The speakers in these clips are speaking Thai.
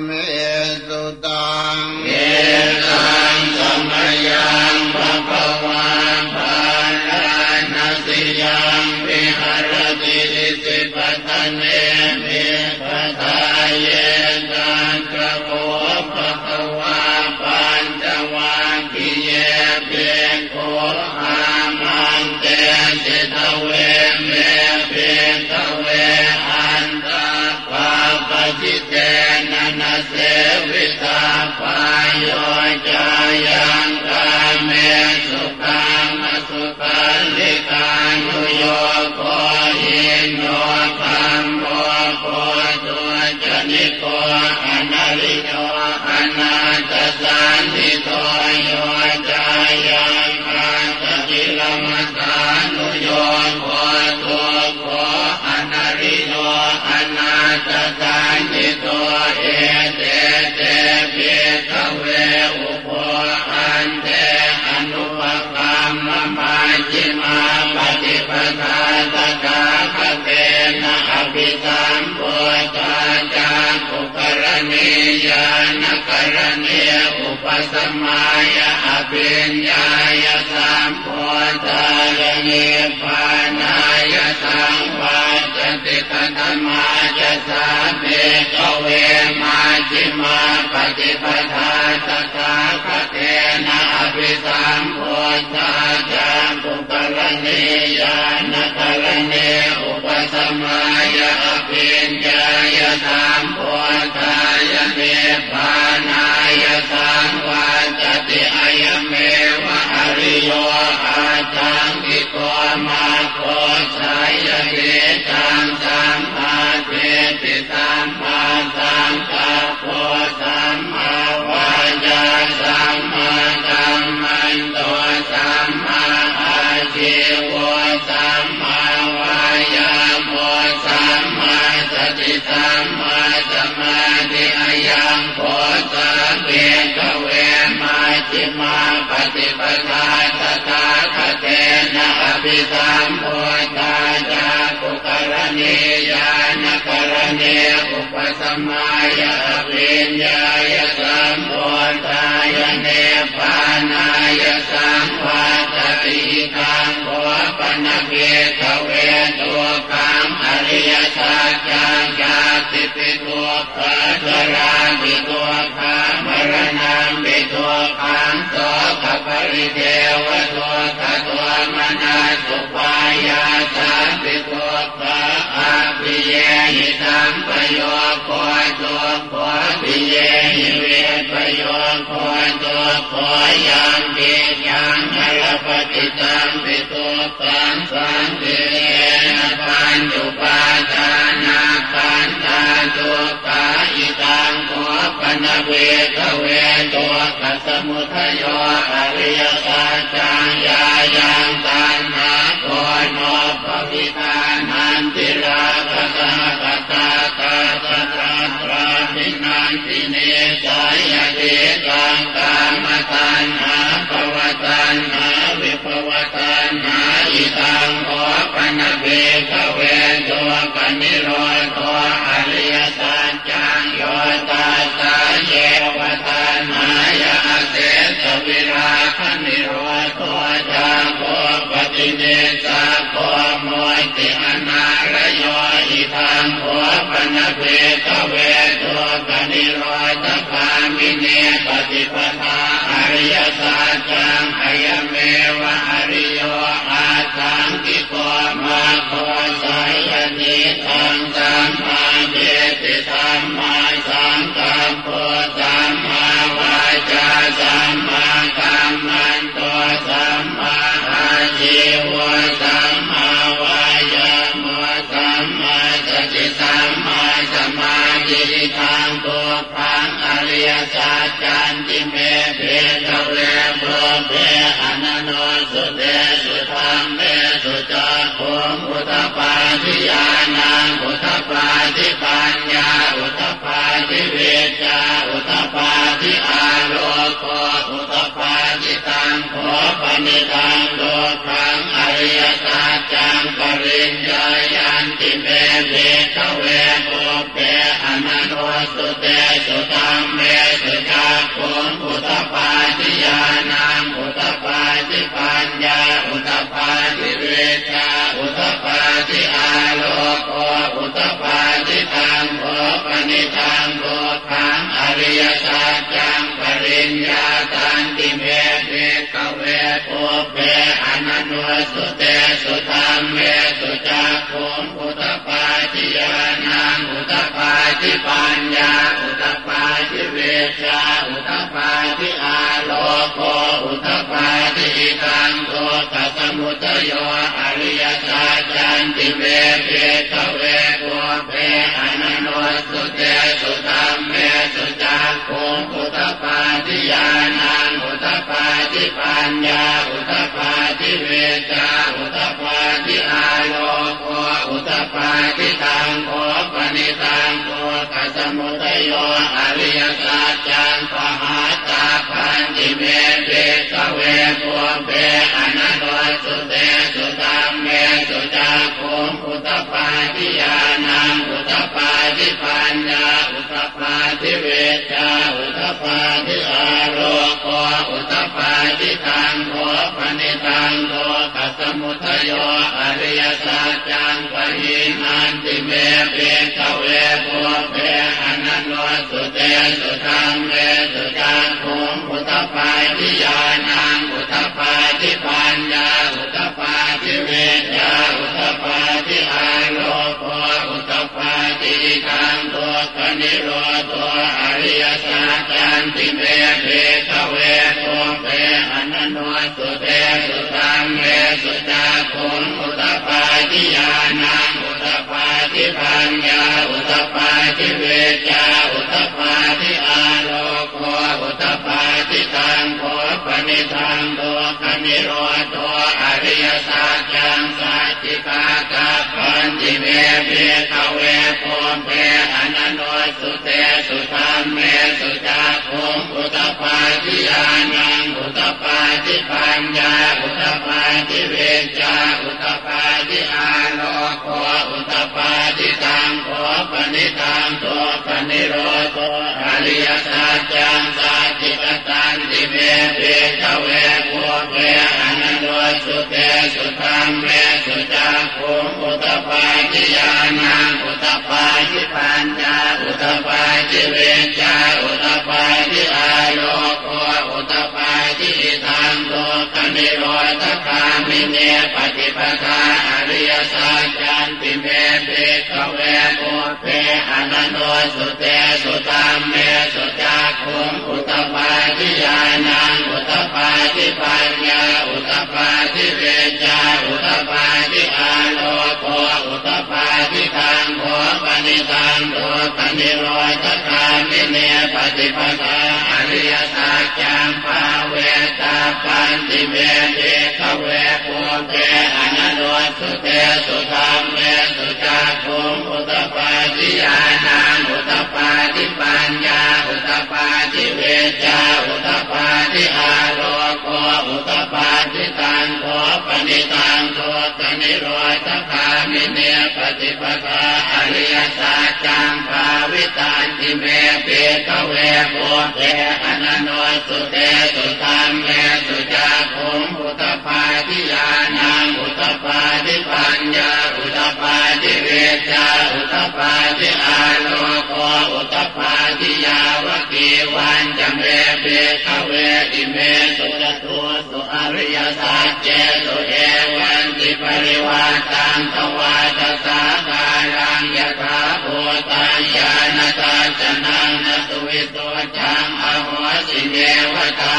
เมสุตั เสวิตาปายโยจายังกาเมสุขังอสุขันลิกานุโยโกหินโยคัมโมโกตุจนิโกอนาลิโยอนาตสันติโตโย นะอภิสัมโพธาจาปุกรณียานกรณียอุปสมัยอภิญญายสัมโพธายเนปานายสังวาจติกธรรมาจะสาเมกเวมาจิมาปฏิปทาตถาคเตนะอภิสัมโพธาจาปุก รณียานกรณียอุปสมัยอภิญญายสัมโพธายเนปานายสังวาจติอายเมวะอริโยอาจังกิโกมาโคสายเดจังสัมมาเทติสัมมาสังกาโคสัมมาวา ปฏิปทาตถาคเตนะอภิสัมโพธาจาปุกรณียานกรณีอุปสมัยอภิญญายสัมโพธายเนปานายสังวาตติคังโวปนเวทเวตัวคังอริยสัจจังยาติปิตัวปั ตัวคังโสขปริเทวตัวขตัวมนาสุปายาสาปิตัวปะอาปิเยหิตังปโยโคตัวโคปิเยหิเวปโยโคตัวโคยังเกยังอรปฏิตังปิตัวปังสังเกนะปัญจุปาทานาปันตาตัวกาอิตังโคป นเวทเวตัวกัสมุทโยอริยสัจจังยายังตันหาโกโนปวิทานันติราคตาคตาตาตาตาตรามินันติเนสายเดกังกามตันหาภวตันหา เนสาโคโมติอนาลโยอิทังโคปนเวกเวตุกนิโรธปามิเนปฏิปทาอริยสัจจังอายเมวะอริโยอาสังกิโกมาโคสายนิทังสั จันติเม ภิกขะเว ปุพเพ อะนะนุสสุเตสุธัมเมสุจักขุง อุทะปาทิ ญาณังอุทะปาทิปัญญาอุทะปาทิ วิชชาอุทะปาทิอาโลโกอุทะปาทิตังโข ปะนิทัง ทุกขัง อะริยะสัจจัง ปะริญเญยยันติเม ภิกขะเวโบเภอนันโนสสุเต อุตปาทิยานังอุตปาทิปัญญาอุตปาทิเวชาอุตปาทิอาโลโกอุตปาทิทางโภปนิทางโภขังอริยสัจจังปริญญาตันติเมเวกเวโอเปอนันวสุเตสุธรรมเมสุจักขุงอุตปาทิยานังอุตปาทิ ปัญญาอุตปาทิเวชาอุตปาทิอาโลโกอุตปาทิตังโตตัสมุตโยอริยสัจันติเมเวกเวโอเปอนันวสุเตสุธรรมเมสุจักขุงอุตปาทิยานังอุตปาทิปัญญาอุตปาทิเวชาอุตปาทิอาโลโก ปาทิตังโอปนิตังโตตัสมุตโยอริยสัจจังปหาตาพันติเมเวกเวโอเปอนันวสุเตสุธรรมเมสุจักขุงอุตปาทิยานังอุตปาทิปัญญาอุตปาทิเวชาอุตปาทิอาโรโกอุตปาทิตังโขปนิตังโตกัสมุท โยอริยสัจจังปะหินันติเมเปกเวโพเปอนันโนสุเตสุธรรมเมสุจังโขอุตปาทิยานังอุตปาทิปัญญาอุตปาทิเวชาอุตปาทิอาโลโกอุตปาทิตังโตกนิโรโตอริยสัจจันติเมเปกเวโพเปอนันโนสุเตสุธรรม จักขุงอุตปาทิยานังอุตปาทิปัญญาอุตปาทิเวชาอุตปาทิอาโลโกอุตปาทิตังโขปนิทังโตคนิโรโธ อะริยะสัจจังสัจฉิกาตัพพันติเม ภิกขะเว ปุพเพ อะนะนุสสุเตสุธัมเมสุจักขุงอุทะปาทิ ญาณัง อุทะปาทิปัญญา อุทะปาทิ วิชชาอุทะปาทิอาโลโกอุทะปาทิตังโข ปะนิทัง ทุกขะนิโรโธ อะริยะสัจจังสัจฉิกะตันติเมเปกเวโพเปอนันโนสุเตสุธรรมเมสุจักขุอุตปาทิยานังอุตปาทิปัญญา อุตปาทิเว ปฏิปทาอริยสัจจันติเมเปกเวโพเปอนันโนสุเตสุธรรมเมสุจักขุงอุตปาทิยานังอุตปาทิปัญญาอุตปาทิเวชาอุตปาทิอาโลโกอุตปาทิตังโขปนิตังโตปนิโรธ มิเนปฏิปทาอริยสัจจังภาเวตาปันติเมเดขเวปุเตอนันโนสุเตสุธรรมเมสุจาคุมอุตปาทิยานังอุตปาทิปัญญาอุตปาทิเวจาอุตปาทิอาโล อุตปาทิตังโขปนิตังโตกนิโรธคามิเนปฏิปทาอริยสัจจังภาวิตันติเมเปกเวโพเปอนันโนสุเตสุธรรมเมสุจักขุงอุตปาทิยานังอุตปาทิปัญญาอุต ปาทิเวชาอุตปาทิอาโลโกอุตปาทิยาวกีวันจเมเปกเวอิเมสุจตุสุอริยสัจเจสุเอวันติปริวาตังทวาตสาคารังยะถาภูตังญาณตาจนังนตุวิโตจังอโหสิเนวตา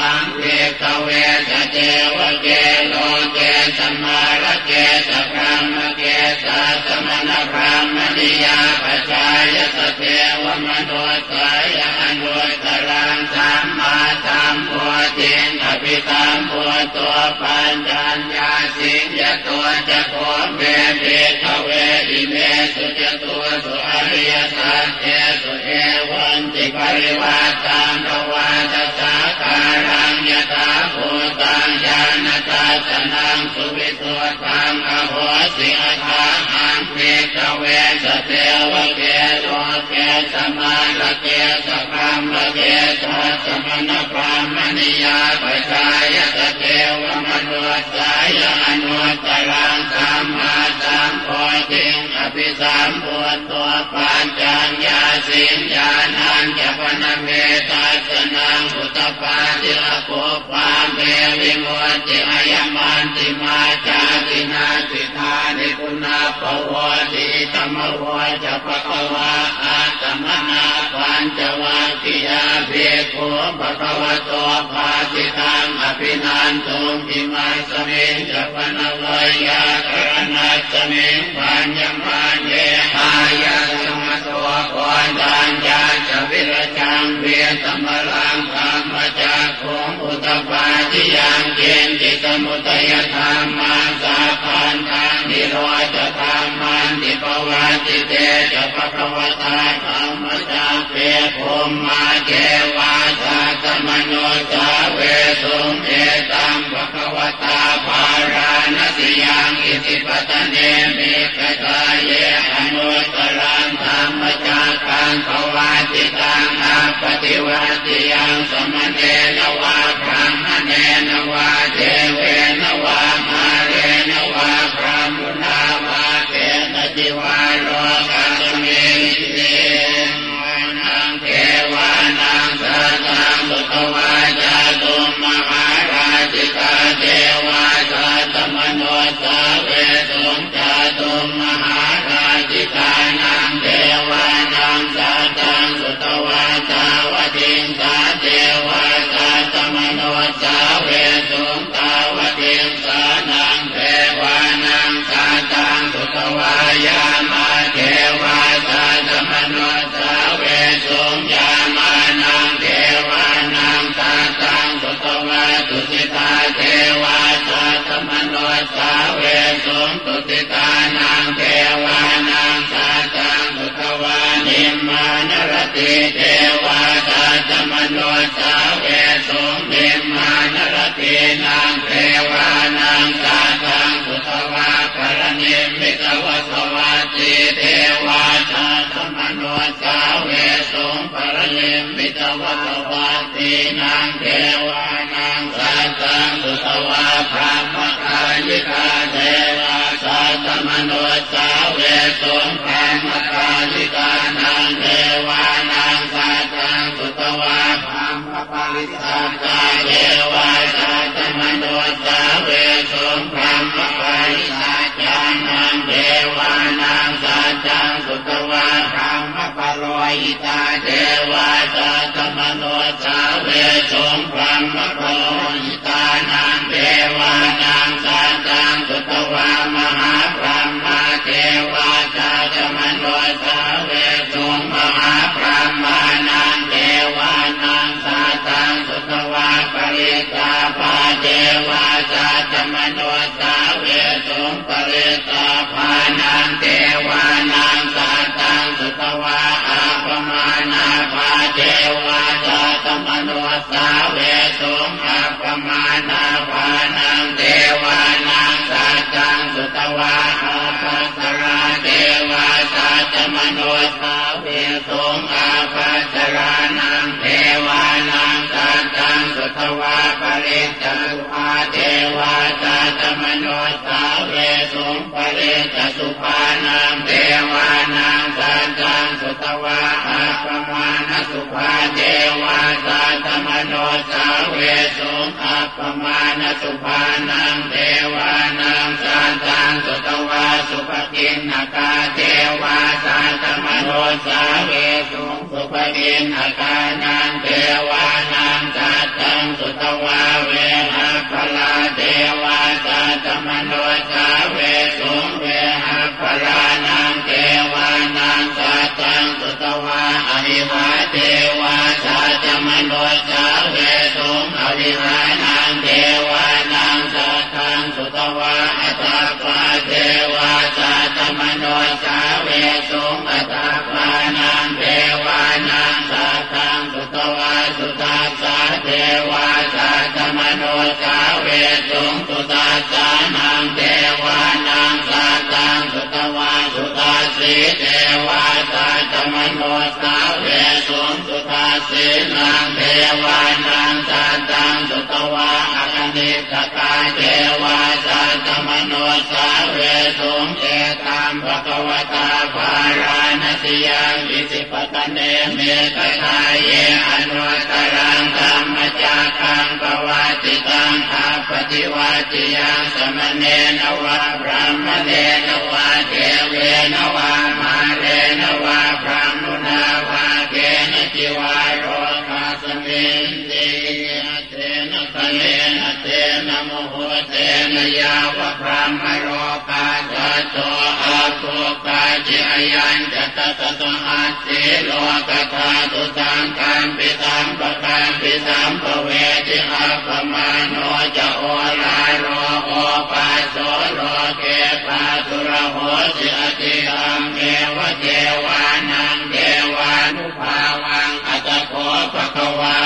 วังเวกเวสเจวเกโลเกสมาระเกสพรามเกสาสมณพร ริยาปัจจายสเทวมโนสายอนุตรังสัมมาสัมโพุทธินอภิธรรมโพุทโตปัญญาญาสิงยตัวจะโคเมเบขเวอิเมสุจตัวสุอริยสัจเจสุเอวันติปริวาตังภวาตสาการังยถาภูตังญาณตา สนังสุวิตัวตังอโหสิอาทาหังเปกเวสเทวเกโลเกสมาลเกสพรามเกสัสมณพรามณิยาปชายตเทวมนุสายอนุตรังสัมมาสัมโพธิงอภิสัมพุทตัวปัญจัญญาสิญญาณัญจปนเมตัสนังอุต ปาติละโกปาเมวิโมติอายมันติมาจาตินาติธานิกุณาปวติธรรมวจะปะกวาอาตมนาปัญจวัคคียาเบโคปะกวะโตภาติตังอภินันตุมิมาสเมจะปนวายากรณัสเมปัญญมาเยหายาสมตัวก่อนดัญญาจะวิรจังเวียตมลัง มุตยธรรมาสาพันทางนิโรธธรรมันติปวัติเตจะภควตาธรรมจาเปภมมาเทวาสาตมโนจาเวสุเอตัมภควตาภาราณสิยังอิติปตเนมิกตาเยอนุตรังธรรมจากังภวาติตังอาปฏิวัติยังสมณเน สาเวสุงตาวติสานังเทวานังสัตตังสุตวายามาเทวาสัตมโนสาเวสุงยามานังเทวานังสัตตังสุตวาตุสิตาเทวาสัตมโนสาเวสุงตุสิตานังเทวานังสัตตังสุตวานิมมานร ติเทวาสัตมโนสาเวสุงนิมมานรตินังเทวานังสัตตังสุตวาปรณิมิตวสวัสติเทวาสัตมโนสาเวสุงปรณิมิตวสวัสตินังเทวานังสัตตังสุตวาพระ สัตมโนสาเวสุงพระมกายิกานังเทวานังสัตตังสุตวาพระมปาลิตาตาเทวาสัตมโนสาเวสุงพระมปาลิตาจานังเทวานังสัตตังสุตวาพระมปาลอยตาเทวาสัตมโนสาเวสุงพระมปาลอยตา มโนสาเวสุงปริตาภานังเทวานังสัตตังสุตวาอาปมานาภาเทวาสัตมโนสาเวสุงอาปมานาภานังเทวานังสัตตังสุตวาอาปัสราเทวา มโนสาเวสุงอาปัสรานังเทวานังสัตตังสุทวาปริจตุอาเทวาสัตมโนสาเวสุงปริจตุปานังเทวา สุตวาอาปมาณสุภาเทวาสัตมโนสาเวสุงอาปมาณสุภานังเทวานังสัตตังสุตวาสุปกินนากาเทวาสัตมโนสาเวสุงสุปกินนากานังเทวานังสัตตังสุตวาเวหะพลาเทวาสัตมโนสาเวสุงเวหะพลา ริวาเทวาสัตมโนสาเวสุงอริวานังเทวานังสัตตังสุตวาอัตตาปาเทวาสัตมโนสาเวสุงอัตตาปานังเทวานังสัตตังสุตวาสุตาสาเทวาสัตมโนสาเวสุงสุตาสานังเทวานังสัตตังสุตวาสุตาสสีเท โนสาเวสุงสุทาสีนางเทวานังตาตังสุตวะอคนิกตาเทวาตาจมโนสาเวสุงเอตามภะคะวตาภาราณสียังวิสิปตเนเมตทาเยอนุตรังธรรมจักังปวัติตังอาปฏิวัติยังสมเณนวะพระมเณนวะเทเวนวะ นยาวะพระมโรกาจัตโตอาโภกาจิยัญจตตตหัสสิโลกธาตุสังการปิตังปะการปิตังปะเวทิอาปมาโนจะโอลาโรโอปัสโสโลเกปาตุระโหสิอติอังเอวะเทวานังเทวานุภาวังอัตโกภะควา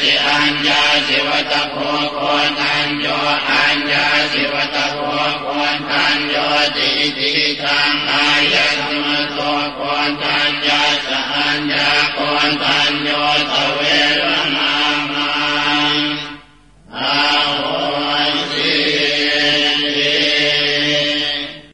ติอัญญาสิวตโคโคนทันโยอัญญาสิวตโคโคนทันโยติติทังอายะสมโตโคนทันญาสอัญญาโคนทันโยตว